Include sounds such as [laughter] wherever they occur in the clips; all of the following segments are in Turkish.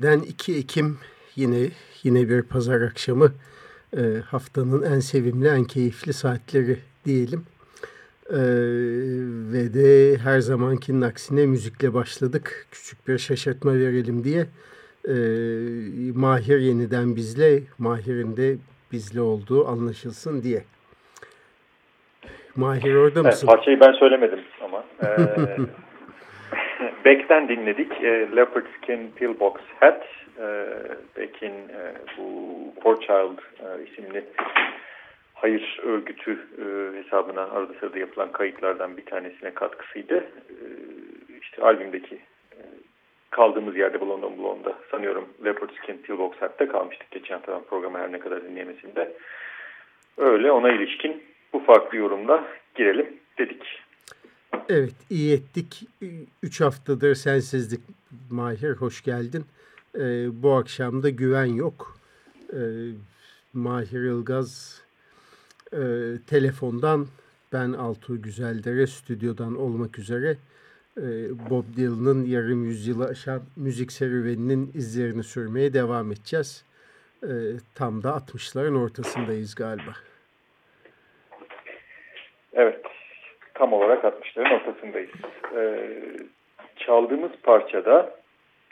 Günlerden 2 Ekim yine yine bir pazar akşamı e, haftanın en sevimli en keyifli saatleri diyelim. E, ve de her zamankinin aksine müzikle başladık. Küçük bir şaşırtma verelim diye. E, Mahir yeniden bizle, Mahir'in de bizle olduğu anlaşılsın diye. Mahir orada Evet, mısın? parçayı ben söylemedim ama. Ee, [laughs] [laughs] Beck'ten dinledik. E, Leopard Skin Pillbox Hat. E, Beck'in e, bu Poor Child e, isimli hayır örgütü e, hesabına arada sırada yapılan kayıtlardan bir tanesine katkısıydı. E, işte albümdeki e, kaldığımız yerde Blonde on Blonde'da sanıyorum Leopard Skin Pillbox Hat'te kalmıştık geçen haftadan programı her ne kadar dinleyemesinde. öyle ona ilişkin bu farklı yorumla girelim dedik. Evet iyi ettik. Üç haftadır sensizlik Mahir hoş geldin. Ee, bu akşam da güven yok. Ee, Mahir Ilgaz e, telefondan ben Altuğ Güzeldere stüdyodan olmak üzere e, Bob Dylan'ın yarım yüzyılı aşan müzik serüveninin izlerini sürmeye devam edeceğiz. E, tam da 60'ların ortasındayız galiba. Evet, tam olarak 60'ların ortasındayız. E, çaldığımız parçada,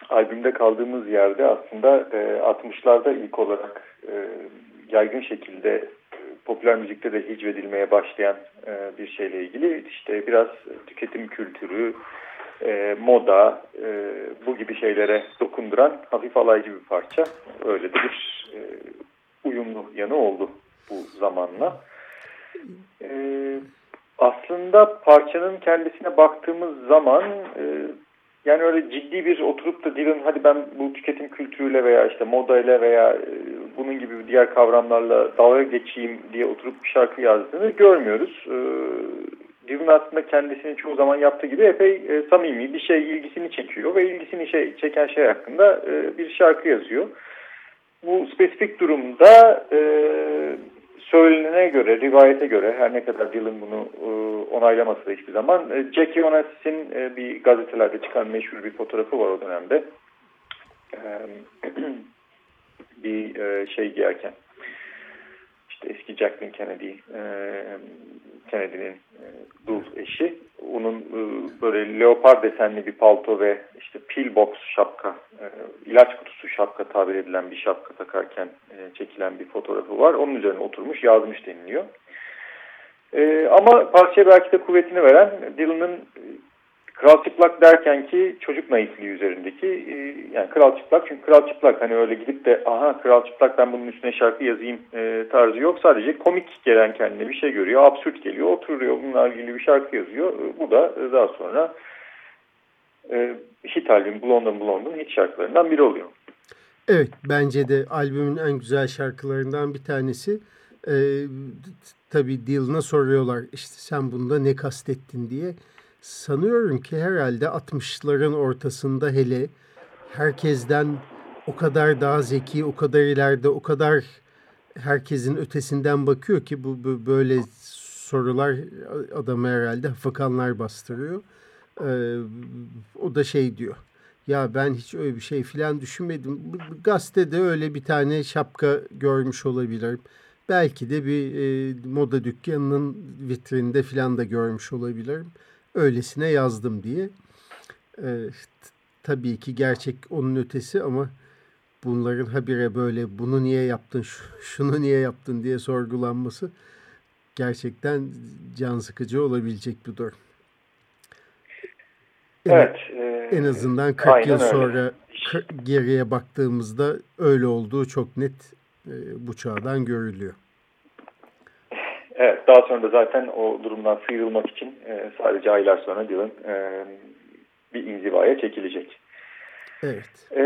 albümde kaldığımız yerde aslında e, 60'larda ilk olarak e, yaygın şekilde popüler müzikte de hicvedilmeye başlayan e, bir şeyle ilgili işte biraz tüketim kültürü, e, moda e, bu gibi şeylere dokunduran hafif alaycı bir parça. Öyle de bir e, uyumlu yanı oldu bu zamanla. E, aslında parçanın kendisine baktığımız zaman e, yani öyle ciddi bir oturup da Dylan hadi ben bu tüketim kültürüyle veya işte modayla veya e, bunun gibi diğer kavramlarla dalga geçeyim diye oturup bir şarkı yazdığını görmüyoruz. E, Dylan aslında kendisini çoğu zaman yaptığı gibi epey e, samimi bir şey ilgisini çekiyor ve ilgisini şey, çeken şey hakkında e, bir şarkı yazıyor. Bu spesifik durumda e, söylenene göre, rivayete göre her ne kadar Dylan bunu e, onaylamasa da hiçbir zaman e, Jackie Onassis'in e, bir gazetelerde çıkan meşhur bir fotoğrafı var o dönemde. E, [clears throat] bir e, şey giyerken işte eski Jacqueline Kennedy e, Kennedy'nin e, dul eşi onun e, böyle leopar desenli bir palto ve işte pillbox şapka e, ilaç kutusu şapka tabir edilen bir şapka takarken e, çekilen bir fotoğrafı var. Onun üzerine oturmuş yazmış deniliyor. E, ama parçaya belki de kuvvetini veren Dylan'ın Kral çıplak derken ki çocuk naifliği üzerindeki e, yani kral çıplak çünkü kral çıplak hani öyle gidip de aha kral çıplak ben bunun üstüne şarkı yazayım e, tarzı yok. Sadece komik gelen kendine bir şey görüyor absürt geliyor oturuyor bununla ilgili bir şarkı yazıyor. E, bu da daha sonra e, hit albüm Blondin Blondin hit şarkılarından biri oluyor. Evet bence de albümün en güzel şarkılarından bir tanesi. Ee, tabii Dylan'a soruyorlar işte sen bunda ne kastettin diye. Sanıyorum ki herhalde 60'ların ortasında hele herkesten o kadar daha zeki, o kadar ileride, o kadar herkesin ötesinden bakıyor ki bu, bu böyle sorular adamı herhalde fakanlar bastırıyor. Ee, o da şey diyor. Ya ben hiç öyle bir şey filan düşünmedim. Gazetede öyle bir tane şapka görmüş olabilirim. Belki de bir e, moda dükkanının vitrinde filan da görmüş olabilirim öylesine yazdım diye. E, tabii ki gerçek onun ötesi ama bunların habire böyle bunu niye yaptın, şunu niye yaptın diye sorgulanması gerçekten can sıkıcı olabilecek bir durum. Evet. E, en azından 40 yıl sonra öyle. geriye baktığımızda öyle olduğu çok net e, bu çağdan görülüyor. Evet, daha sonra da zaten o durumdan sıyrılmak için e, sadece aylar sonra Dylan e, bir inzivaya çekilecek. Evet. E,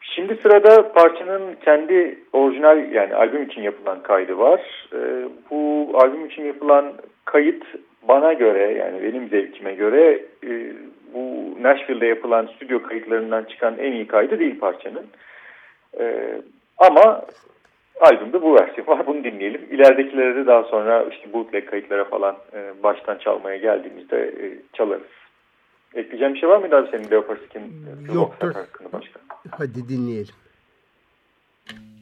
şimdi sırada parçanın kendi orijinal yani albüm için yapılan kaydı var. E, bu albüm için yapılan kayıt bana göre yani benim zevkime göre e, bu Nashville'de yapılan stüdyo kayıtlarından çıkan en iyi kaydı değil parçanın. E, ama albümde bu versiyon var. Bunu dinleyelim. İleridekilere de daha sonra işte bootleg kayıtlara falan e, baştan çalmaya geldiğimizde e, çalarız. Ekleyeceğim bir şey var mıydı abi senin Leopard Skin Yoktur. hakkında başka? Hadi dinleyelim. see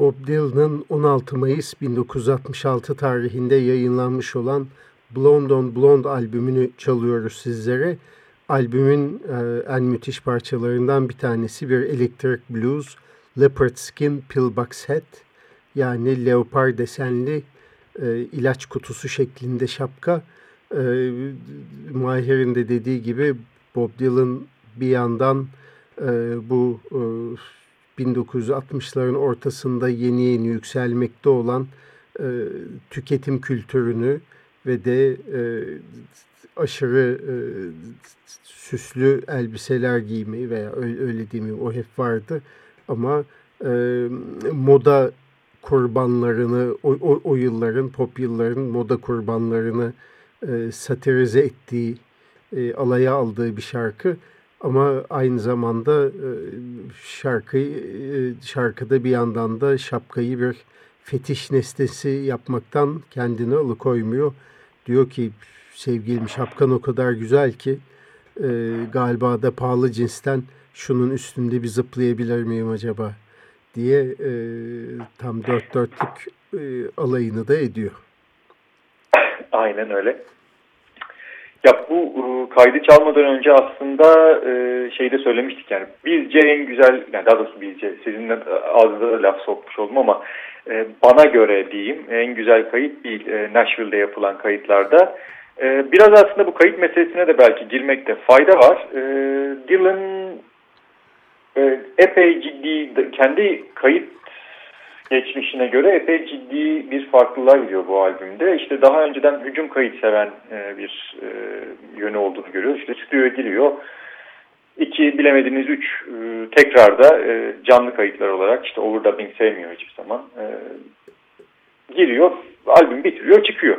Bob Dylan'ın 16 Mayıs 1966 tarihinde yayınlanmış olan Blonde on Blonde albümünü çalıyoruz sizlere. Albümün e, en müthiş parçalarından bir tanesi bir Electric Blues Leopard Skin Pillbox Hat yani leopar desenli e, ilaç kutusu şeklinde şapka. E, Mahir'in de dediği gibi Bob Dylan bir yandan e, bu e, 1960'ların ortasında yeni yeni yükselmekte olan e, tüketim kültürünü ve de e, aşırı e, süslü elbiseler giymeyi veya öyle, öyle diyeyim o hep vardı. Ama e, moda kurbanlarını o, o, o yılların pop yılların moda kurbanlarını e, satirize ettiği e, alaya aldığı bir şarkı ama aynı zamanda e, şarkıyı e, şarkıda bir yandan da şapkayı bir fetiş nesnesi yapmaktan kendini alıkoymuyor. Diyor ki sevgilim şapkan o kadar güzel ki e, galiba da pahalı cinsten şunun üstünde bir zıplayabilir miyim acaba diye e, tam dört dörtlük e, alayını da ediyor. Aynen öyle. Ya bu e, kaydı çalmadan önce aslında şeyde söylemiştik yani bizce en güzel yani daha doğrusu bizce sizinle ağzınıza laf sokmuş oldum ama bana göre diyeyim en güzel kayıt değil Nashville'de yapılan kayıtlarda. Biraz aslında bu kayıt meselesine de belki girmekte fayda var. Dylan epey ciddi kendi kayıt geçmişine göre epey ciddi bir farklılığa gidiyor bu albümde. İşte daha önceden hücum kayıt seven e, bir e, yönü olduğunu görüyoruz. İşte stüdyoya giriyor. İki bilemediğiniz üç e, tekrar da e, canlı kayıtlar olarak işte overdubbing sevmiyor hiçbir zaman. Giriyor, albüm bitiriyor, çıkıyor.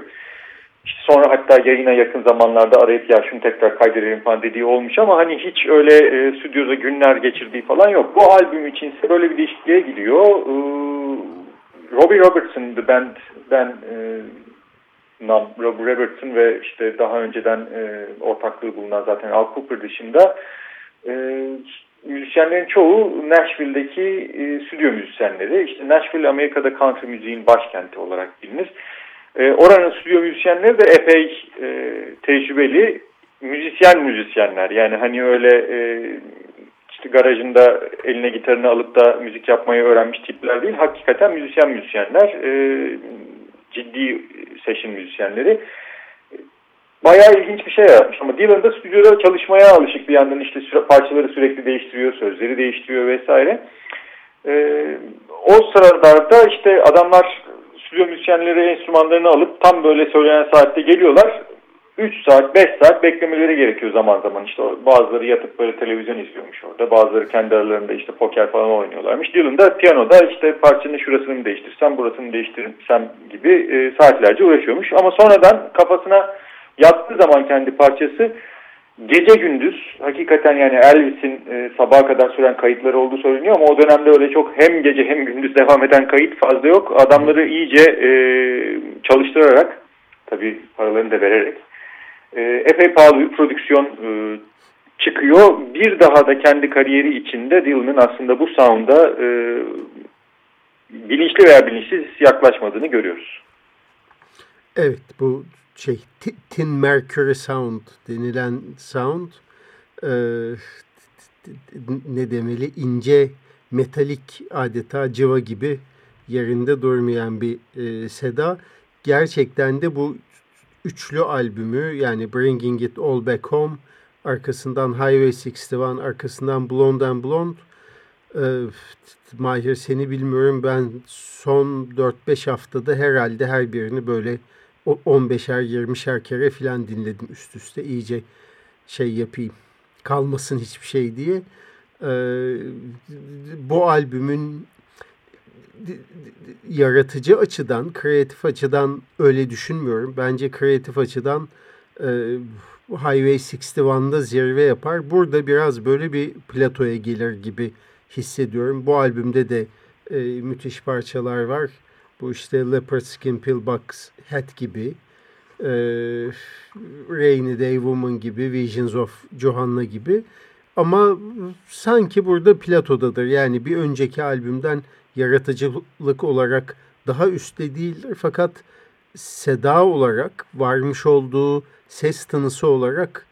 İşte sonra hatta yayına yakın zamanlarda arayıp ya şunu tekrar kaydedelim falan dediği olmuş ama hani hiç öyle e, stüdyoda günler geçirdiği falan yok. Bu albüm içinse böyle bir değişikliğe gidiyor. E, Robbie Robertson The Band'den e, Nam, Robbie Robertson ve işte daha önceden e, ortaklığı bulunan zaten Al Cooper dışında e, müzisyenlerin çoğu Nashville'deki e, stüdyo müzisyenleri. İşte Nashville Amerika'da country müziğin başkenti olarak bilinir. E, oranın stüdyo müzisyenleri de epey e, tecrübeli müzisyen müzisyenler. Yani hani öyle e, işte garajında eline gitarını alıp da müzik yapmayı öğrenmiş tipler değil. Hakikaten müzisyen müzisyenler, e, ciddi session müzisyenleri. Bayağı ilginç bir şey yapmış ama Dylan da stüdyoda çalışmaya alışık bir yandan işte süre, parçaları sürekli değiştiriyor, sözleri değiştiriyor vesaire. E, o sıralarda işte adamlar stüdyo müzisyenleri enstrümanlarını alıp tam böyle söylenen saatte geliyorlar. 3 saat, 5 saat beklemeleri gerekiyor zaman zaman. İşte bazıları yatıp böyle televizyon izliyormuş orada. Bazıları kendi aralarında işte poker falan oynuyorlarmış. Dylan da piyanoda işte parçanın şurasını mı değiştirsem, burasını değiştirsem gibi e, saatlerce uğraşıyormuş. Ama sonradan kafasına yattığı zaman kendi parçası gece gündüz hakikaten yani Elvis'in e, sabaha kadar süren kayıtları olduğu söyleniyor ama o dönemde öyle çok hem gece hem gündüz devam eden kayıt fazla yok. Adamları iyice e, çalıştırarak tabii paralarını da vererek epey pahalı bir prodüksiyon e, çıkıyor. Bir daha da kendi kariyeri içinde Dylan'ın aslında bu sound'a e, bilinçli veya bilinçsiz yaklaşmadığını görüyoruz. Evet bu şey Tin Mercury Sound denilen sound e, ne demeli ince metalik adeta cıva gibi yerinde durmayan bir e, seda. Gerçekten de bu üçlü albümü yani Bringing It All Back Home arkasından Highway 61 arkasından Blonde and Blonde e, Mahir seni bilmiyorum ben son 4-5 haftada herhalde her birini böyle 15'er 20'şer kere filan dinledim üst üste iyice şey yapayım kalmasın hiçbir şey diye. Ee, bu albümün yaratıcı açıdan, kreatif açıdan öyle düşünmüyorum. Bence kreatif açıdan e, Highway 61'da zirve yapar. Burada biraz böyle bir platoya gelir gibi hissediyorum. Bu albümde de e, müthiş parçalar var. Bu işte Leopard Skin Pillbox Hat gibi, e, Rainy Day Woman gibi, Visions of Johanna gibi. Ama sanki burada platodadır. Yani bir önceki albümden yaratıcılık olarak daha üstte değildir. Fakat seda olarak varmış olduğu ses tınısı olarak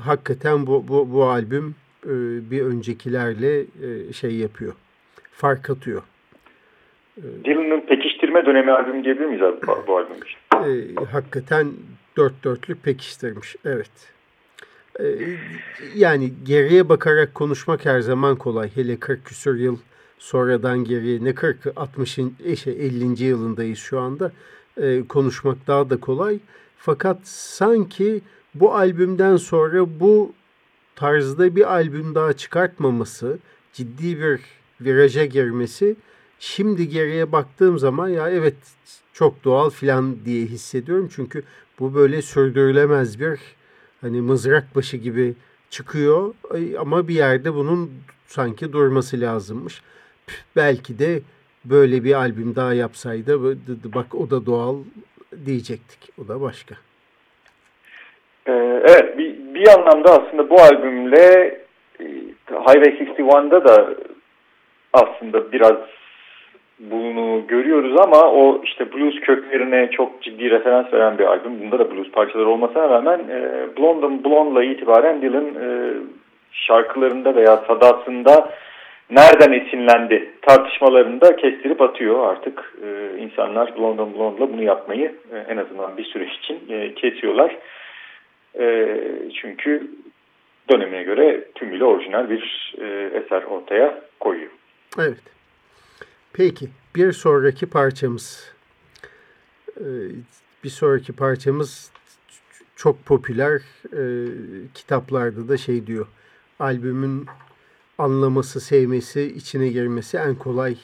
hakikaten bu, bu, bu albüm e, bir öncekilerle e, şey yapıyor. Fark atıyor. Dylan'ın pekiştirme dönemi albüm diyebilir miyiz abi bu, bu albüm için? E, hakikaten dört dörtlük pekiştirmiş. Evet. E, yani geriye bakarak konuşmak her zaman kolay. Hele 40 küsur yıl sonradan geriye ne 40 60 işte 50. yılındayız şu anda. E, konuşmak daha da kolay. Fakat sanki bu albümden sonra bu tarzda bir albüm daha çıkartmaması, ciddi bir viraja girmesi Şimdi geriye baktığım zaman ya evet çok doğal filan diye hissediyorum. Çünkü bu böyle sürdürülemez bir hani mızrak başı gibi çıkıyor ama bir yerde bunun sanki durması lazımmış. Belki de böyle bir albüm daha yapsaydı bak o da doğal diyecektik. O da başka. Ee, evet bir, bir anlamda aslında bu albümle e, Highway 61'da da aslında biraz bunu görüyoruz ama o işte blues köklerine çok ciddi referans veren bir albüm. Bunda da blues parçaları olmasına rağmen e, Blonde Blonde'la itibaren Dylan e, şarkılarında veya sadasında nereden esinlendi tartışmalarında kestirip atıyor artık. E, insanlar Blonde Blonde'la bunu yapmayı e, en azından bir süre için e, kesiyorlar. E, çünkü dönemine göre tümüyle orijinal bir e, eser ortaya koyuyor. Evet. Peki bir sonraki parçamız ee, bir sonraki parçamız çok popüler ee, kitaplarda da şey diyor albümün anlaması, sevmesi, içine girmesi en kolay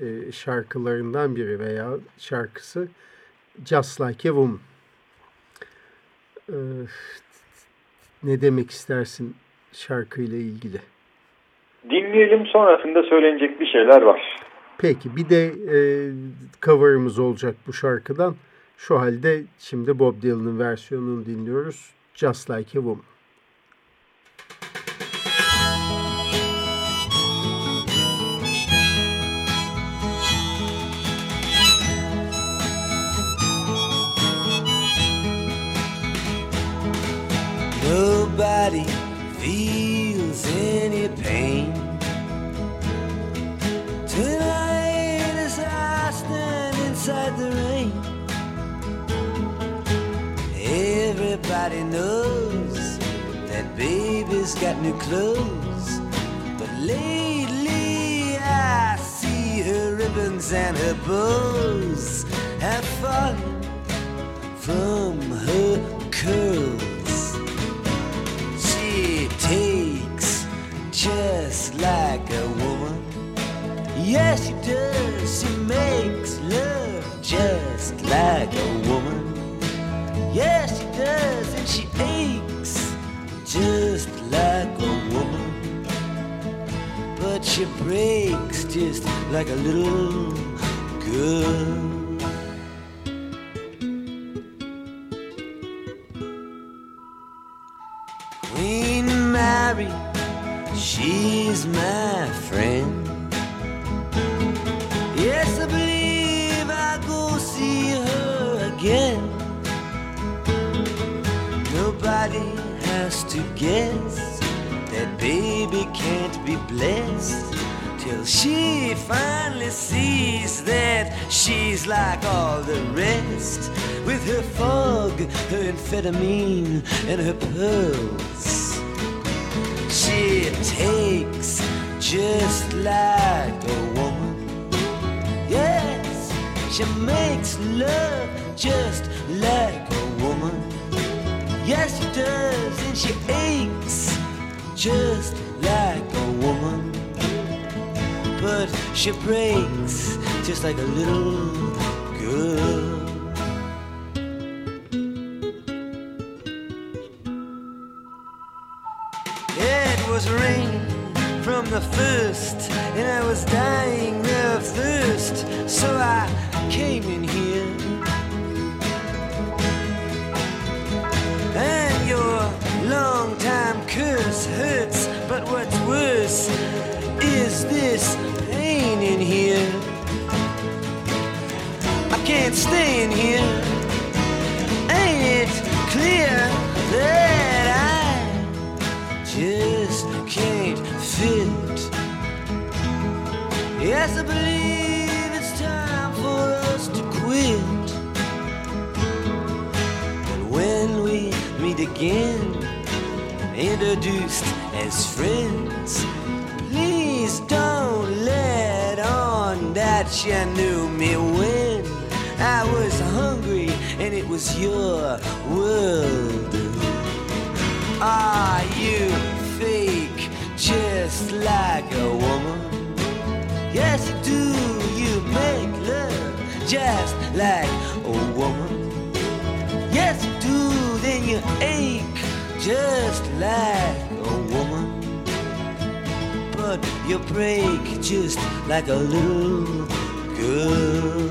e, şarkılarından biri veya şarkısı Just Like a Woman. Ee, ne demek istersin şarkıyla ilgili? Dinleyelim sonrasında söylenecek bir şeyler var. Peki bir de e, cover'ımız olacak bu şarkıdan. Şu halde şimdi Bob Dylan'ın versiyonunu dinliyoruz. Just Like a Woman. Got new clothes, but lately I see her ribbons and her bows have fallen from her curls. She takes just like a woman. Yes, she does. Breaks just like a little girl. Amphetamine, and her pearls. She takes just like a woman. Yes, she makes love just like a woman. Yes, she does, and she aches just like a woman. But she breaks just like a little girl. First, and I was dying of thirst, so I came in here. And your long time curse hurts, but what's worse is this pain in here. I can't stay in here. Ain't it clear that Yes, I believe it's time for us to quit. But when we meet again, introduced as friends, please don't let on that you knew me when I was hungry and it was your world. Are you fake just like a woman? Yes, you do. You make love just like a woman. Yes, you do. Then you ache just like a woman. But you break just like a little girl.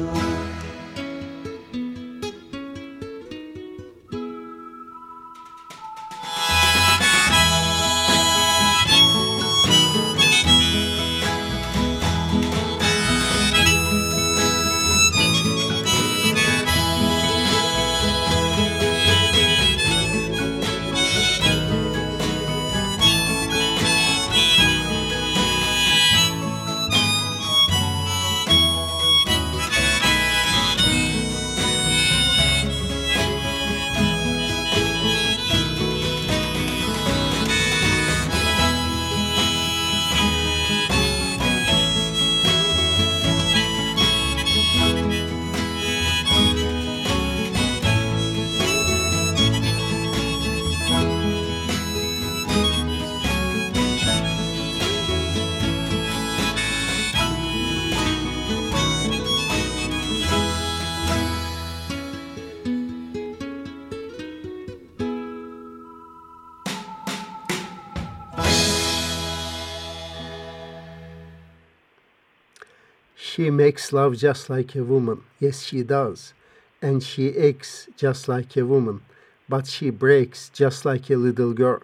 She makes love just like a woman. Yes, she does. And she aches just like a woman. But she breaks just like a little girl.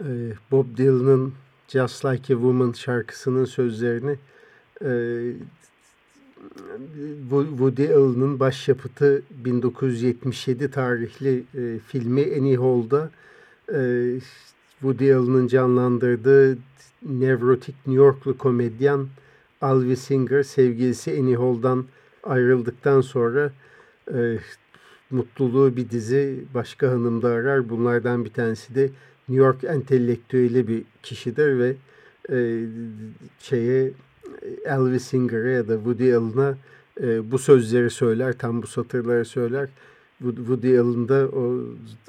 Ee, Bob Dylan'ın Just Like a Woman şarkısının sözlerini e, Woody Allen'ın başyapıtı 1977 tarihli e, filmi Annie Hall'da Woody Allen'ın canlandırdığı nevrotik New Yorklu komedyen Alvy Singer sevgilisi Annie Hall'dan ayrıldıktan sonra e, mutluluğu bir dizi başka hanımda arar. Bunlardan bir tanesi de New York entelektüeli bir kişidir ve e, şeye Elvis Singer'a ya da Woody Allen'a e, bu sözleri söyler, tam bu satırları söyler. Woody Allen o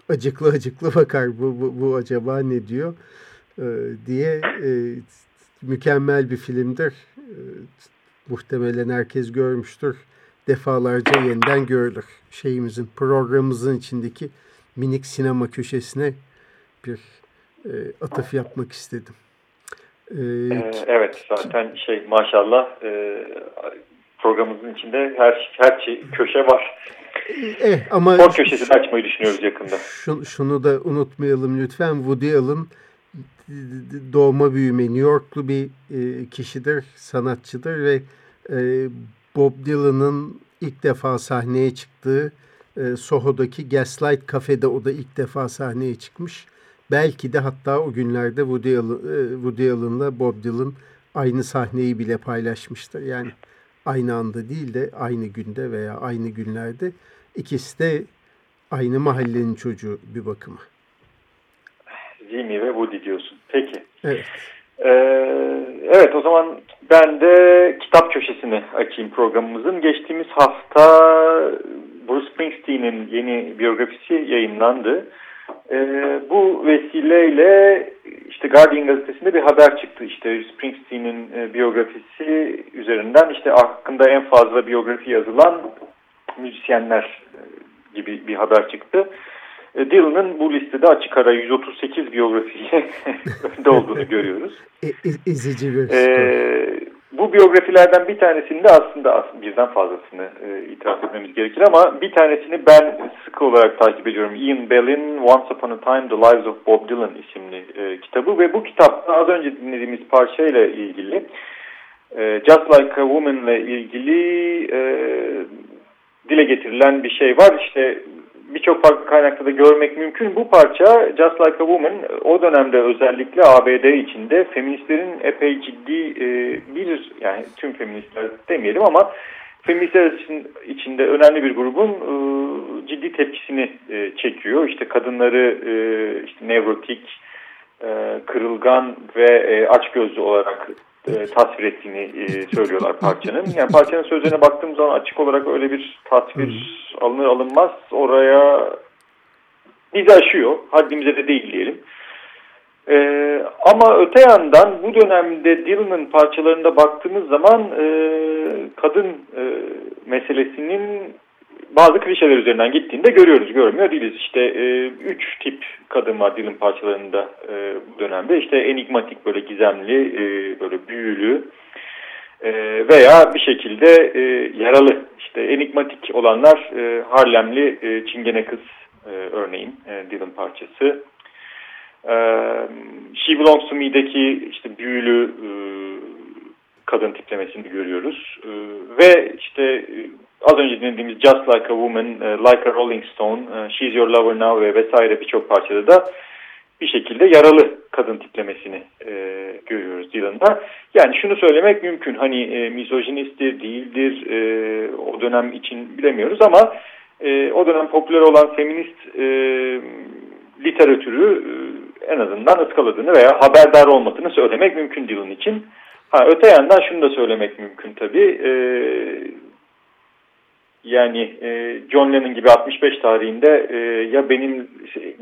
acıklı acıklı bakar bu, bu, bu acaba ne diyor e, diye e, mükemmel bir filmdir. E, muhtemelen herkes görmüştür. Defalarca yeniden görülür. Şeyimizin, programımızın içindeki minik sinema köşesine bir e, atıf yapmak istedim. Ee, evet zaten şey maşallah e, programımızın içinde her her şey, köşe var. Eh, ama Spor köşesi açmayı düşünüyoruz yakında. Şunu, şunu da unutmayalım lütfen. Woody Allen doğma büyüme New Yorklu bir e, kişidir, sanatçıdır ve e, Bob Dylan'ın ilk defa sahneye çıktığı e, Soho'daki Gaslight Cafe'de o da ilk defa sahneye çıkmış. Belki de hatta o günlerde Woody, Allen, Bob Dylan aynı sahneyi bile paylaşmıştır. Yani aynı anda değil de aynı günde veya aynı günlerde ikisi de aynı mahallenin çocuğu bir bakıma. Jimmy ve Woody diyorsun. Evet. Ee, evet o zaman ben de kitap köşesini açayım programımızın. Geçtiğimiz hafta Bruce Springsteen'in yeni biyografisi yayınlandı. Ee, bu vesileyle işte Guardian gazetesinde bir haber çıktı. İşte Springsteen'in e, biyografisi üzerinden işte hakkında en fazla biyografi yazılan müzisyenler e, gibi bir haber çıktı. E, Dylan'ın bu listede açık ara 138 biyografiyle [laughs] önde olduğunu görüyoruz. E, ezici bir ee, bu biyografilerden bir tanesini de aslında birden fazlasını e, itiraf etmemiz gerekir ama bir tanesini ben sıkı olarak takip ediyorum. Ian Bell'in Once Upon a Time The Lives of Bob Dylan isimli e, kitabı ve bu kitapta az önce dinlediğimiz parçayla ilgili e, Just Like a Woman ile ilgili e, dile getirilen bir şey var. İşte birçok farklı kaynakta da görmek mümkün. Bu parça Just Like a Woman o dönemde özellikle ABD içinde feministlerin epey ciddi e, bir yani tüm feministler demeyelim ama feministler için, içinde önemli bir grubun e, ciddi tepkisini e, çekiyor. İşte kadınları e, işte nevrotik, e, kırılgan ve e, açgözlü olarak e, tasvir ettiğini e, söylüyorlar parçanın. Yani parçanın sözlerine baktığım zaman açık olarak öyle bir tasvir alınır alınmaz oraya bizi aşıyor. Haddimize de değil diyelim. E, ama öte yandan bu dönemde Dylan'ın parçalarında baktığımız zaman e, kadın e, meselesinin bazı klişeler üzerinden gittiğini de görüyoruz, görmüyor değiliz. İşte e, üç tip kadın var Dylan parçalarında e, bu dönemde. İşte enigmatik, böyle gizemli, e, böyle büyülü e, veya bir şekilde e, yaralı. İşte enigmatik olanlar e, Harlemli e, Çingene Kız e, örneğin e, Dylan parçası. E, She Belongs to Me'deki işte büyülü e, kadın tiplemesini görüyoruz. E, ve işte e, az önce dinlediğimiz Just Like a Woman, e, Like a Rolling Stone, e, She's Your Lover Now ve vesaire birçok parçada da bir şekilde yaralı kadın tiplemesini e, görüyoruz Dylan'da. Yani şunu söylemek mümkün. Hani e, mizojinisttir, değildir e, o dönem için bilemiyoruz ama e, o dönem popüler olan feminist e, literatürü e, en azından ıskaladığını veya haberdar olmadığını söylemek mümkün Dylan için. Ha, öte yandan şunu da söylemek mümkün tabii. E, yani e, John Lennon gibi 65 tarihinde e, ya benim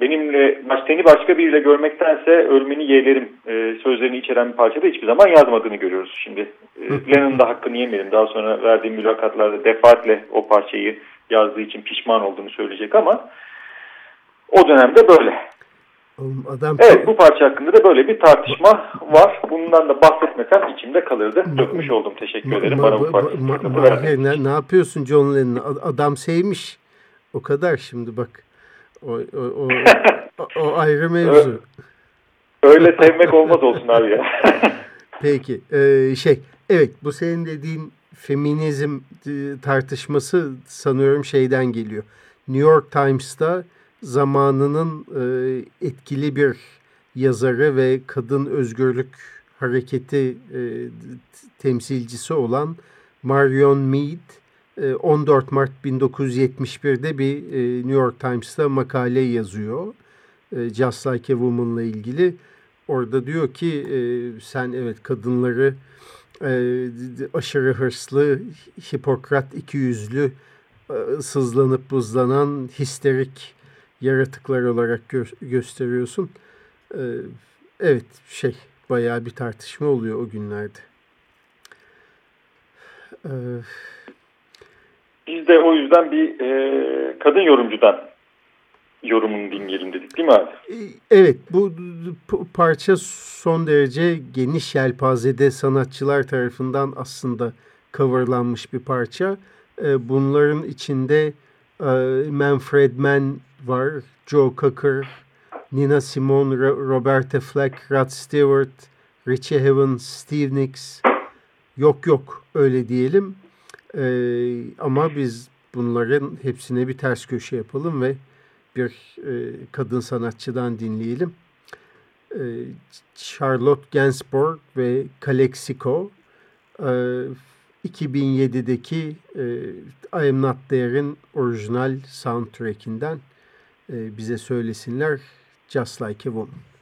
benimle seni başka biriyle görmektense ölmeni yeğlerim e, sözlerini içeren bir parçada hiçbir zaman yazmadığını görüyoruz. Şimdi e, Lennon'ın da hakkını yemeyelim. Daha sonra verdiğim mülakatlarda defaatle o parçayı yazdığı için pişman olduğunu söyleyecek ama o dönemde böyle. Oğlum adam Evet bu parça hakkında da böyle bir tartışma var. Bundan da bahsetmesem içimde kalırdı. Dökmüş oldum. Teşekkür Ma- ederim. ma- Bana bu parçayı ma- ma- ne, ne yapıyorsun John Lennon'ı? A- Adam sevmiş. O kadar şimdi bak. O, o, o, o, [laughs] o ayrı mevzu. Öyle sevmek olmaz olsun abi ya. [laughs] Peki e, şey evet bu senin dediğin feminizm tartışması sanıyorum şeyden geliyor. New York Times'ta zamanının e, etkili bir yazarı ve kadın özgürlük hareketi e, temsilcisi olan Marion Mead e, 14 Mart 1971'de bir e, New York Times'ta makale yazıyor. E, Just Like a Woman'la ilgili. Orada diyor ki e, sen evet kadınları e, aşırı hırslı, Hipokrat ikiyüzlü, e, sızlanıp buzlanan histerik yaratıklar olarak gö- gösteriyorsun. E, evet şey bayağı bir tartışma oluyor o günlerde. E, Biz de o yüzden bir e, kadın yorumcudan yorumunu dinleyelim dedik değil mi abi? E, Evet, bu parça son derece geniş yelpazede sanatçılar tarafından aslında coverlanmış bir parça. E, Bunların içinde Manfred Mann var, Joe Cocker, Nina Simone, Ro- Roberta Flack, Rod Stewart, Richie Havens, Steve Nicks. Yok yok öyle diyelim. E, ama biz bunların hepsine bir ters köşe yapalım ve bir e, kadın sanatçıdan dinleyelim. E, Charlotte Gainsbourg ve Calexico 2007'deki e, I Am Not There'in orijinal soundtrack'inden e, bize söylesinler Just Like a Woman.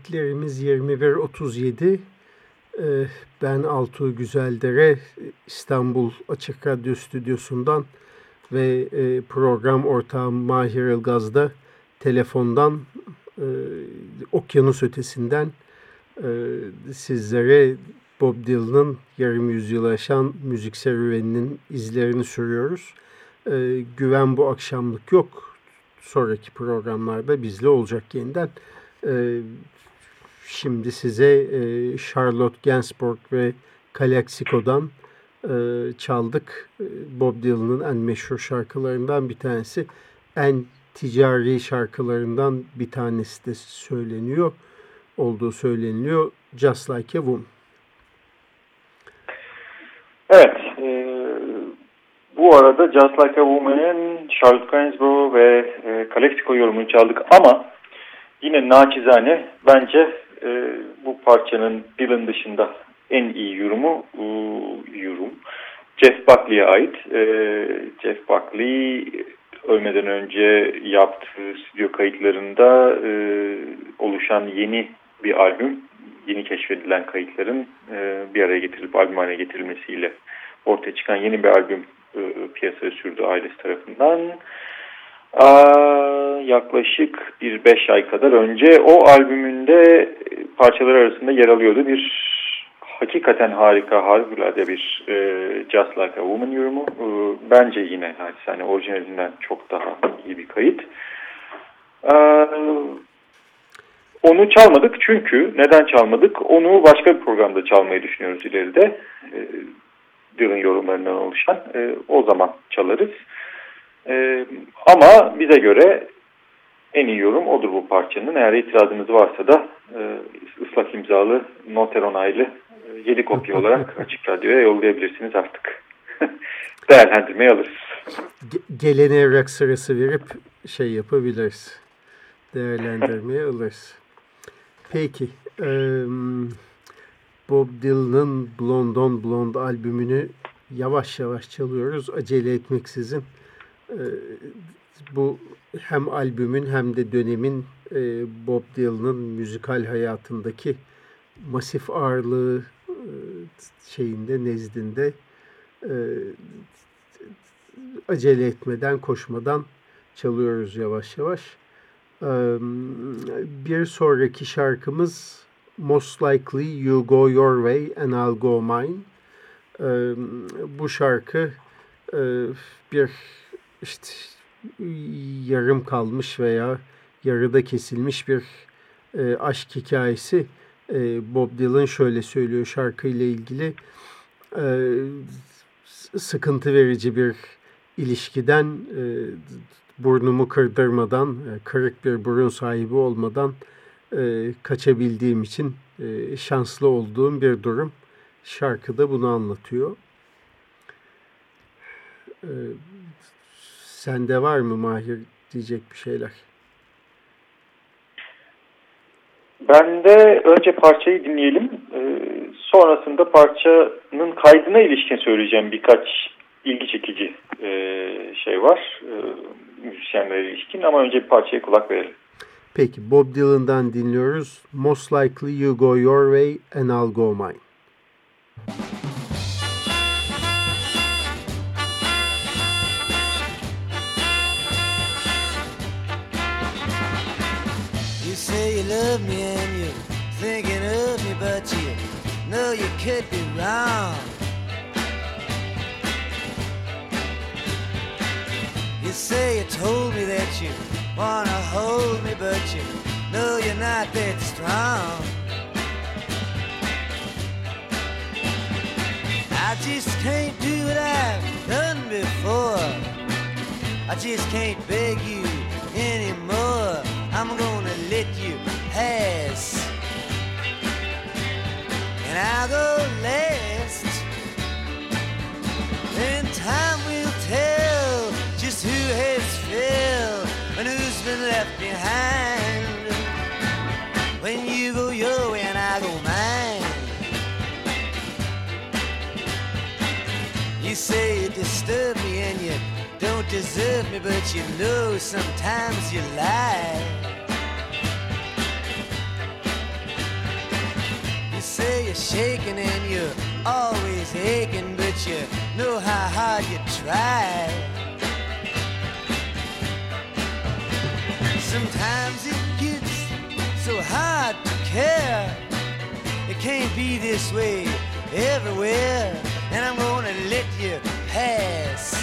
Saatlerimiz 21.37. Ee, Ben Altuğ Güzeldere İstanbul Açık Radyo Stüdyosu'ndan ve e, program ortağım Mahir Ilgaz da telefondan e, okyanus ötesinden sizlere Bob Dylan'ın yarım yüzyıl aşan müzik serüveninin izlerini sürüyoruz. Güven bu akşamlık yok. Sonraki programlarda bizle olacak yeniden. Şimdi size e, Charlotte Gainsbourg ve Calexico'dan e, çaldık. E, Bob Dylan'ın en meşhur şarkılarından bir tanesi. En ticari şarkılarından bir tanesi de söyleniyor. Olduğu söyleniliyor. Just Like a Woman. Evet. E, bu arada Just Like a Woman'ın Charlotte Gainsbourg ve e, Calexico yorumunu çaldık ama yine naçizane bence e, bu parçanın Dylan dışında en iyi yorumu e, yorum Jeff Buckley'e ait. E, Jeff Buckley ölmeden önce yaptığı stüdyo kayıtlarında e, oluşan yeni bir albüm, yeni keşfedilen kayıtların e, bir araya getirilip albüm haline getirilmesiyle ortaya çıkan yeni bir albüm e, piyasaya sürdü ailesi tarafından. Yaklaşık bir beş ay kadar önce o albümünde parçalar arasında yer alıyordu bir hakikaten harika, harikulade bir e, Just Like a Woman yorumu. E, bence yine hani orijinalinden çok daha iyi bir kayıt. E, onu çalmadık çünkü neden çalmadık? Onu başka bir programda çalmayı düşünüyoruz ileride. E, Dylan yorumlarından oluşan. E, o zaman çalarız. E, ama bize göre en iyi yorum odur bu parçanın. Eğer itirazınız varsa da e, ıslak imzalı, noter onaylı 7 kopya olarak [laughs] Açık Radyo'ya yollayabilirsiniz artık. [laughs] Değerlendirmeyi alırız. Gelen evrak sırası verip şey yapabiliriz. Değerlendirmeyi alırız. Peki. Bob Dylan'ın Blonde on Blonde albümünü yavaş yavaş çalıyoruz. Acele etmeksizin. Bu hem albümün hem de dönemin Bob Dylan'ın müzikal hayatındaki masif ağırlığı şeyinde nezdinde e, acele etmeden koşmadan çalıyoruz yavaş yavaş. E, bir sonraki şarkımız Most Likely You Go Your Way and I'll Go Mine. E, bu şarkı e, bir işte yarım kalmış veya yarıda kesilmiş bir e, aşk hikayesi ee, Bob Dylan şöyle söylüyor şarkıyla ilgili. Ee, sıkıntı verici bir ilişkiden e, burnumu kırdırmadan, e, kırık bir burun sahibi olmadan e, kaçabildiğim için şanslı olduğum bir durum. Şarkıda bunu anlatıyor. Ee, sende var mı Mahir diyecek bir şeyler? Ben de önce parçayı dinleyelim. Ee, sonrasında parçanın kaydına ilişkin söyleyeceğim birkaç ilgi çekici e, şey var. E, müzisyenlere ilişkin ama önce bir parçaya kulak verelim. Peki Bob Dylan'dan dinliyoruz. Most likely you go your way and I'll go mine. Love me and you're thinking of me, but you know you could be wrong. You say you told me that you wanna hold me, but you know you're not that strong. I just can't do what I've done before. I just can't beg you anymore. I'm gonna And I'll go last. Then time will tell just who has failed and who's been left behind. When you go your way and I go mine. You say you disturb me and you don't deserve me, but you know sometimes you lie. You're shaking and you're always aching, but you know how hard you try. Sometimes it gets so hard to care. It can't be this way everywhere, and I'm gonna let you pass.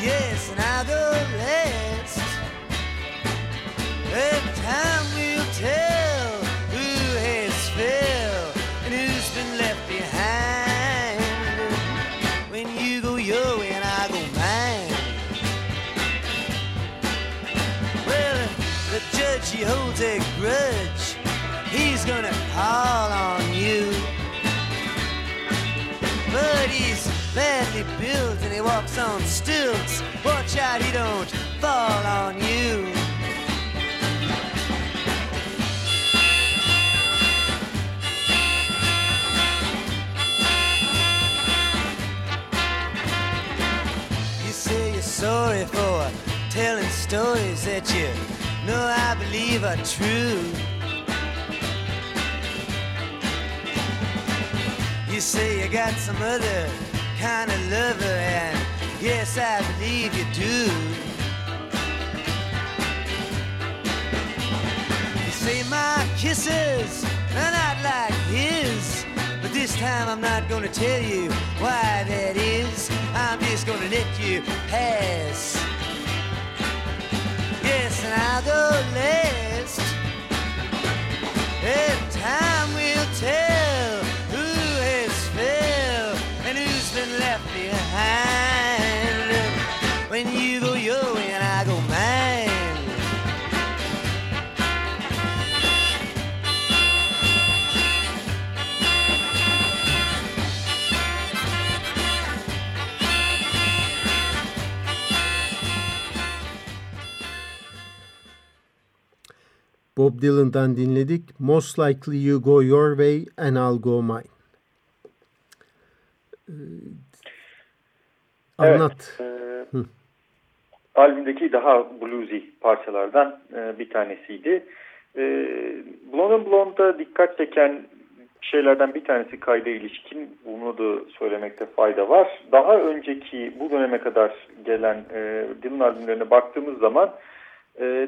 Yes, and I'll go last. And time will tell fell and who's been left behind. When you go your way and I go mine. Well, the judge he holds a grudge. He's gonna call on you. But he's badly built and he walks on stilts. Watch out he don't fall on you. You sorry for telling stories that you know I believe are true. You say you got some other kind of lover, and yes, I believe you do. You say my kisses are not like his, but this time I'm not gonna tell you why that is. I'm just gonna let you pass. Yes, and I'll go last. And time Bob Dylan'dan dinledik. Most likely you go your way and I'll go mine. Ee, Anlat. Evet, e, albümdeki daha bluesy parçalardan e, bir tanesiydi. E, Blonde on Blonde'da dikkat çeken şeylerden bir tanesi kayda ilişkin. Bunu da söylemekte fayda var. Daha önceki bu döneme kadar gelen e, Dylan albümlerine baktığımız zaman e,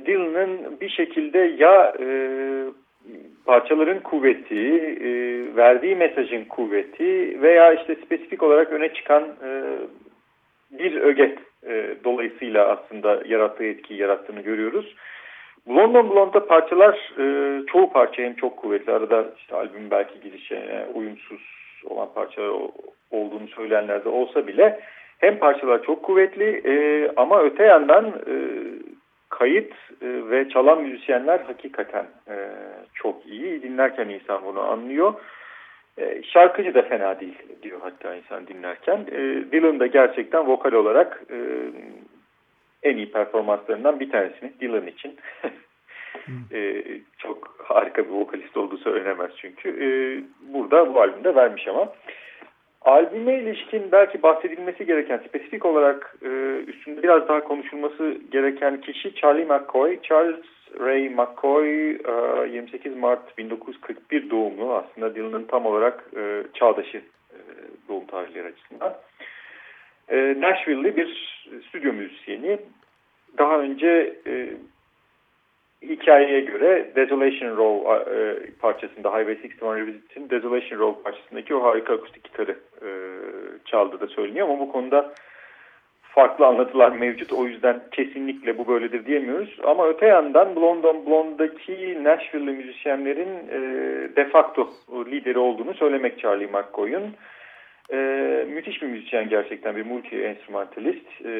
Dylan'ın bir şekilde ya e, parçaların kuvveti, e, verdiği mesajın kuvveti veya işte spesifik olarak öne çıkan e, bir öge e, dolayısıyla aslında yarattığı etkiyi yarattığını görüyoruz. Blonde on Blonde'da parçalar e, çoğu parça hem çok kuvvetli arada işte albüm belki girişine uyumsuz olan parçalar olduğunu söyleyenler de olsa bile hem parçalar çok kuvvetli e, ama öte yandan e, kayıt e, ve çalan müzisyenler hakikaten e, çok iyi. Dinlerken insan bunu anlıyor. E, şarkıcı da fena değil diyor hatta insan dinlerken. Dylan da gerçekten vokal olarak en iyi performanslarından bir tanesini Dylan için. [laughs] çok harika bir vokalist olduğu söylenemez çünkü. Burada bu albümde vermiş ama. Albüme ilişkin belki bahsedilmesi gereken, spesifik olarak e, üstünde biraz daha konuşulması gereken kişi Charlie McCoy. Charles Ray McCoy e, 28 Mart 1941 doğumlu aslında Dylan'ın tam olarak e, çağdaşı e, doğum tarihleri açısından. E, Nashville'li bir stüdyo müzisyeni. Daha önce e, hikayeye göre Desolation Row e, parçasında Highway 61 Revisit'in Desolation Row parçasındaki o harika akustik gitarı e, çaldı da söyleniyor ama bu konuda farklı anlatılar mevcut. O yüzden kesinlikle bu böyledir diyemiyoruz. Ama öte yandan Blonde on Nashville'li müzisyenlerin e, de facto lideri olduğunu söylemek Charlie McCoy'un. E, müthiş bir müzisyen gerçekten bir multi enstrümantalist. E,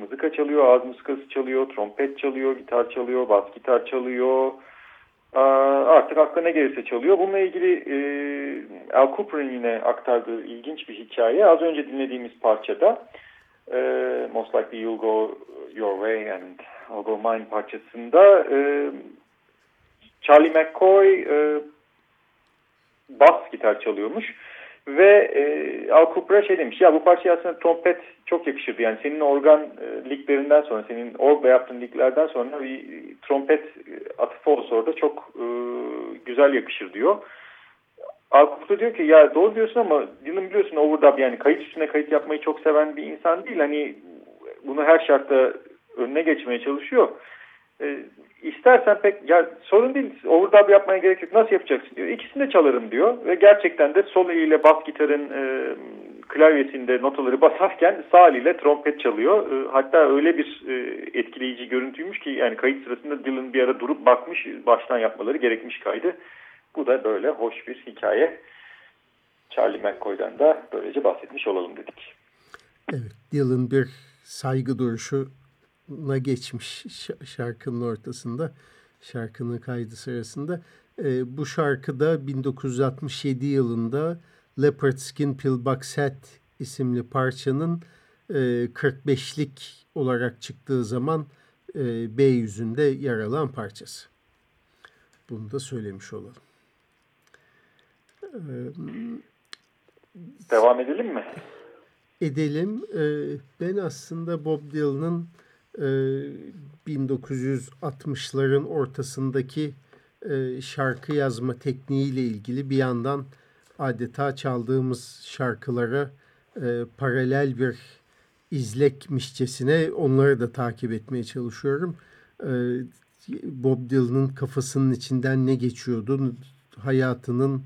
mızıka çalıyor, ağız mızıkası çalıyor, trompet çalıyor, gitar çalıyor, bas gitar çalıyor. Aa, artık aklına gelirse çalıyor. Bununla ilgili e, Al Cooper'ın yine aktardığı ilginç bir hikaye. Az önce dinlediğimiz parçada e, Most Likely You'll Go Your Way and I'll Go Mine parçasında e, Charlie McCoy e, bas gitar çalıyormuş. Ve e, Al Cooper'a şey demiş ya bu parçaya aslında trompet çok yakışırdı. Yani senin organ e, liklerinden sonra senin orgla yaptığın liklerden sonra bir trompet atıfı olsa orada çok e, güzel yakışır diyor. Alkut da diyor ki ya doğru diyorsun ama Dylan biliyorsun overdub yani kayıt üstüne kayıt yapmayı çok seven bir insan değil. Hani bunu her şartta önüne geçmeye çalışıyor. E, istersen pek ya sorun değil overdub yapmaya gerek yok nasıl yapacaksın diyor. İkisini de çalarım diyor ve gerçekten de sol eliyle bas gitarın e, klavyesinde notaları basarken sağ eliyle trompet çalıyor. E, hatta öyle bir e, etkileyici görüntüymüş ki yani kayıt sırasında Dylan bir ara durup bakmış baştan yapmaları gerekmiş kaydı. Bu da böyle hoş bir hikaye. Charlie McCoy'dan da böylece bahsetmiş olalım dedik. Evet, Dylan bir saygı duruşuna geçmiş şarkının ortasında, şarkının kaydı sırasında. E, bu şarkıda 1967 yılında Leopard Skin Pillbox Hat isimli parçanın e, 45'lik olarak çıktığı zaman e, B yüzünde yer alan parçası. Bunu da söylemiş olalım. Devam edelim mi? Edelim. Ben aslında Bob Dylan'ın 1960'ların ortasındaki şarkı yazma tekniğiyle ilgili bir yandan adeta çaldığımız şarkılara paralel bir izlekmişçesine onları da takip etmeye çalışıyorum. Bob Dylan'ın kafasının içinden ne geçiyordu? Hayatının,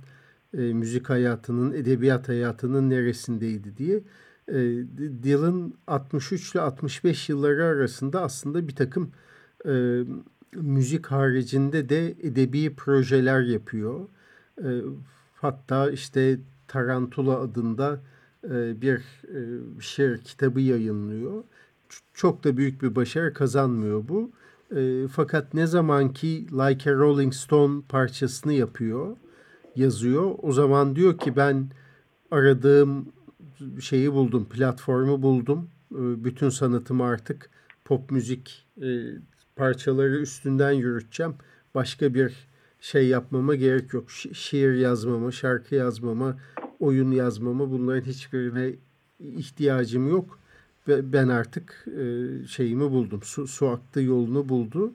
e, müzik hayatının, edebiyat hayatının neresindeydi diye. E, Dylan 63 ile 65 yılları arasında aslında bir takım e, müzik haricinde de edebi projeler yapıyor. E, hatta işte Tarantula adında e, bir e, şiir kitabı yayınlıyor. Çok da büyük bir başarı kazanmıyor bu. E, fakat ne zaman ki Like a Rolling Stone parçasını yapıyor, yazıyor. O zaman diyor ki ben aradığım şeyi buldum, platformu buldum. E, bütün sanatımı artık pop müzik e, parçaları üstünden yürüteceğim. Başka bir şey yapmama gerek yok. Şi şiir yazmama, şarkı yazmama, oyun yazmama bunların hiçbirine ihtiyacım yok ve ben artık e, şeyimi buldum. Su, su aktı yolunu buldu.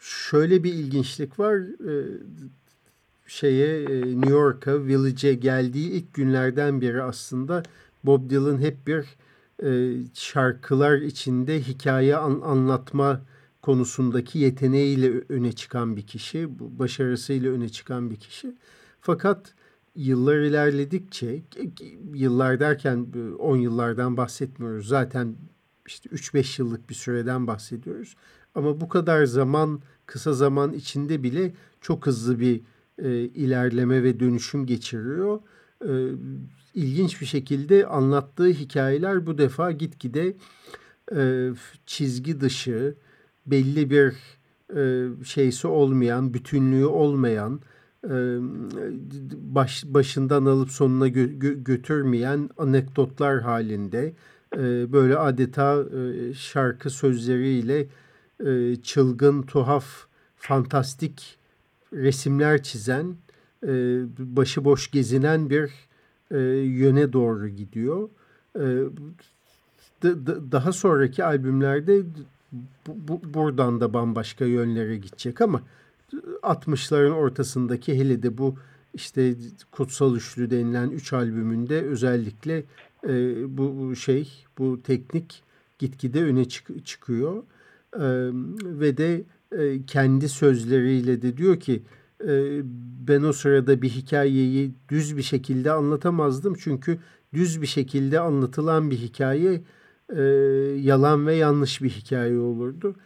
Şöyle bir ilginçlik var. Şeye e, New York'a, Village'e geldiği ilk günlerden beri aslında Bob Dylan hep bir e, şarkılar içinde hikaye an, anlatma konusundaki yeteneğiyle öne çıkan bir kişi, başarısıyla öne çıkan bir kişi. Fakat yıllar ilerledikçe yıllar derken 10 yıllardan bahsetmiyoruz. Zaten işte 3-5 yıllık bir süreden bahsediyoruz. Ama bu kadar zaman kısa zaman içinde bile çok hızlı bir e, ilerleme ve dönüşüm geçiriyor. E, ilginç bir şekilde anlattığı hikayeler bu defa gitgide e, çizgi dışı, belli bir e, şeysi olmayan, bütünlüğü olmayan, baş, başından alıp sonuna gö, gö, götürmeyen anekdotlar halinde böyle adeta şarkı sözleriyle çılgın, tuhaf, fantastik resimler çizen, başıboş gezinen bir yöne doğru gidiyor. Daha sonraki albümlerde bu, buradan da bambaşka yönlere gidecek ama 60'ların ortasındaki hele de bu işte Kutsal Üçlü denilen üç albümünde özellikle e, bu, bu şey, bu teknik gitgide öne çık çıkıyor. E, ve de e, kendi sözleriyle de diyor ki e, ben o sırada bir hikayeyi düz bir şekilde anlatamazdım. Çünkü düz bir şekilde anlatılan bir hikaye e, yalan ve yanlış bir hikaye olurdu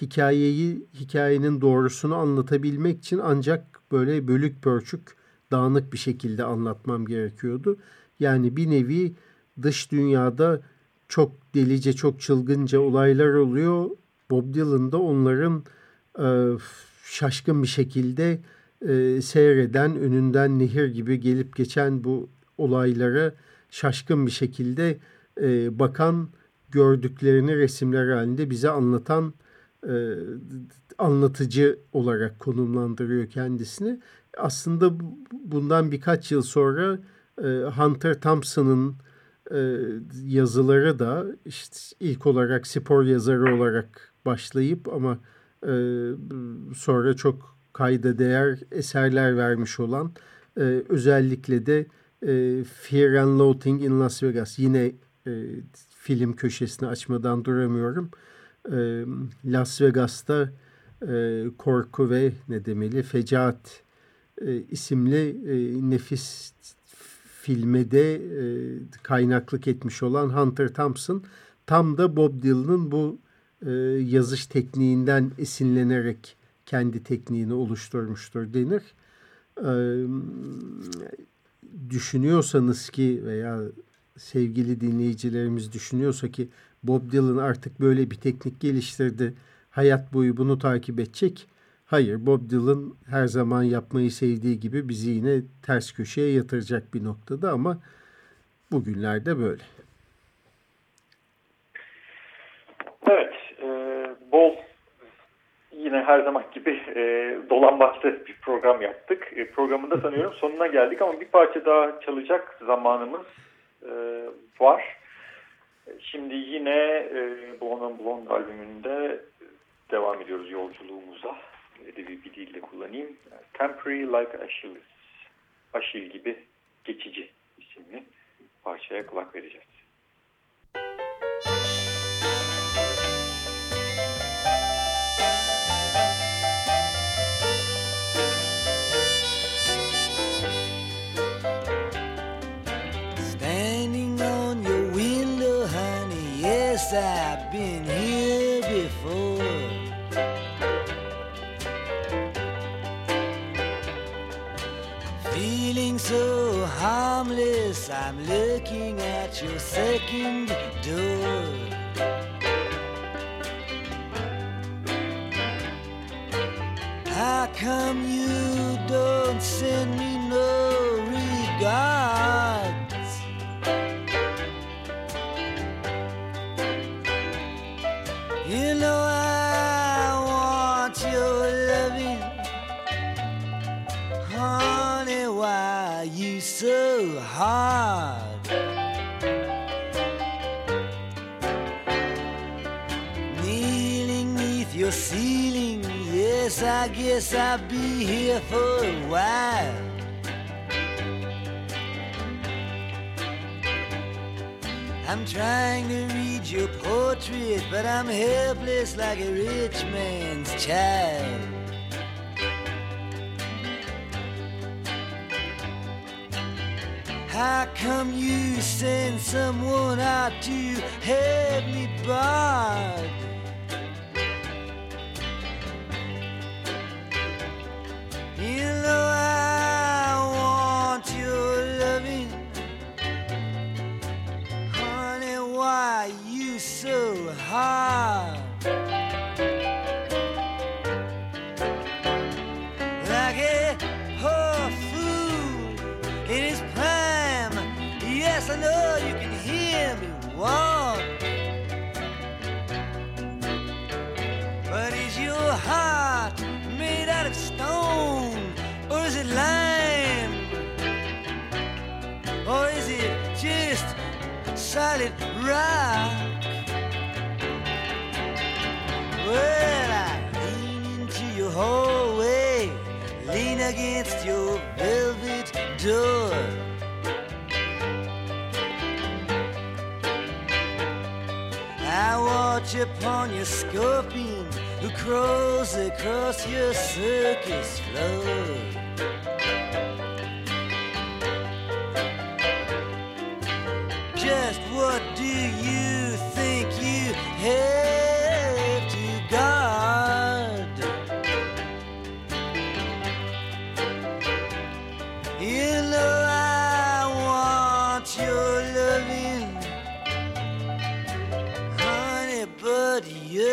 hikayeyi, hikayenin doğrusunu anlatabilmek için ancak böyle bölük pörçük, dağınık bir şekilde anlatmam gerekiyordu. Yani bir nevi dış dünyada çok delice, çok çılgınca olaylar oluyor. Bob Dylan da onların e, şaşkın bir şekilde e, seyreden, önünden nehir gibi gelip geçen bu olaylara şaşkın bir şekilde e, bakan, gördüklerini resimler halinde bize anlatan anlatıcı olarak konumlandırıyor kendisini. Aslında bundan birkaç yıl sonra Hunter Thompson'ın yazıları da işte ilk olarak spor yazarı olarak başlayıp ama sonra çok kayda değer eserler vermiş olan E, özellikle de e, Fear and Loathing in Las Vegas yine e, film köşesini açmadan duramıyorum. E, Las Vegas'ta e, korku ve ne demeli fecaat e, isimli e, nefis filme de e, kaynaklık etmiş olan Hunter Thompson tam da Bob Dylan'ın bu e, yazış tekniğinden esinlenerek kendi tekniğini oluşturmuştur denir. E, düşünüyorsanız ki veya sevgili dinleyicilerimiz düşünüyorsa ki Bob Dylan artık böyle bir teknik geliştirdi. Hayat boyu bunu takip edecek. Hayır Bob Dylan her zaman yapmayı sevdiği gibi bizi yine ters köşeye yatıracak bir noktada ama bugünlerde böyle. Evet, her zaman gibi e, dolambaçlı bir program yaptık. E, programın da sanıyorum sonuna geldik ama bir parça daha çalacak zamanımız e, var. Şimdi yine e, Blonde on Blonde albümünde devam ediyoruz yolculuğumuza. Edebi bir dille kullanayım. Temporary Like Achilles. Aşil gibi geçici isimli parçaya kulak vereceğiz. I've been here before. Feeling so harmless, I'm looking at your second door. How come you don't guess I'll be here for a while. I'm trying to read your portrait, but I'm helpless like a rich man's child. How come you send someone out to have me barred? You know I want your loving Honey, why you so hard? Solid rock? Well, I lean into your hallway, lean against your velvet door. I watch upon your scorpion who crawls across your circus floor.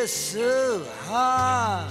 So hard.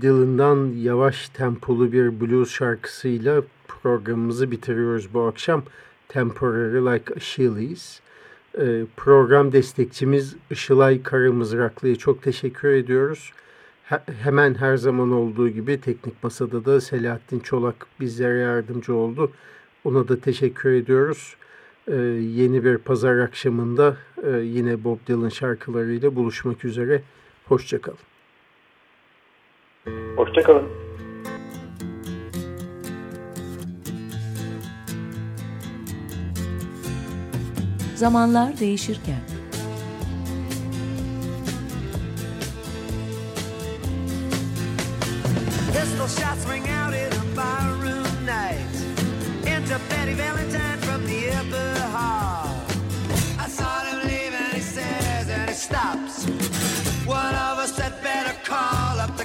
Bob Dylan'dan yavaş tempolu bir blues şarkısıyla programımızı bitiriyoruz bu akşam. Temporary Like Achilles. Ee, program destekçimiz Işılay Karamızraklı'ya çok teşekkür ediyoruz. He- hemen her zaman olduğu gibi teknik masada da Selahattin Çolak bizlere yardımcı oldu. Ona da teşekkür ediyoruz. Ee, yeni bir pazar akşamında e, yine Bob Dylan şarkılarıyla buluşmak üzere. Hoşçakalın. Hoşçakalın. Zamanlar değişirken Pistol shots ring out in a barroom night. Enter Betty Valentine from the upper hall. I saw him leave and he says and he stops. One of us had better call